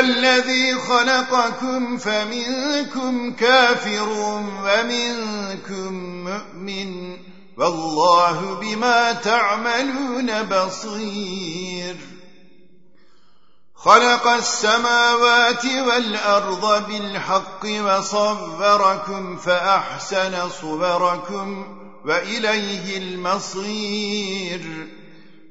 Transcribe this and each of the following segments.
الذي خلقكم فمنكم كافر ومنكم مؤمن والله بما تعملون بصير. خلق السماوات والأرض بالحق وصوركم فأحسن صوركم وإليه المصير.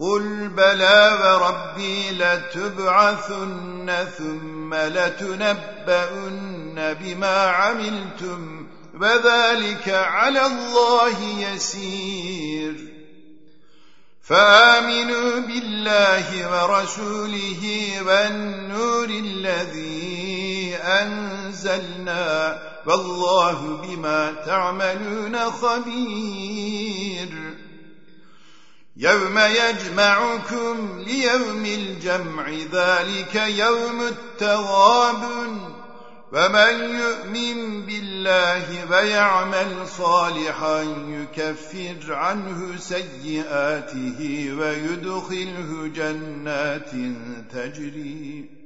قل بلى وربي لتبعثن ثم لتنبؤن بما عملتم وذلك على الله يسير فآمنوا بالله ورسوله والنور الذي أنزلنا والله بما تعملون خبير يوم يجمعكم ليوم الجمع ذلك يوم التغابن ومن يؤمن بالله ويعمل صالحا يكفر عنه سيئاته ويدخله جنات تجري.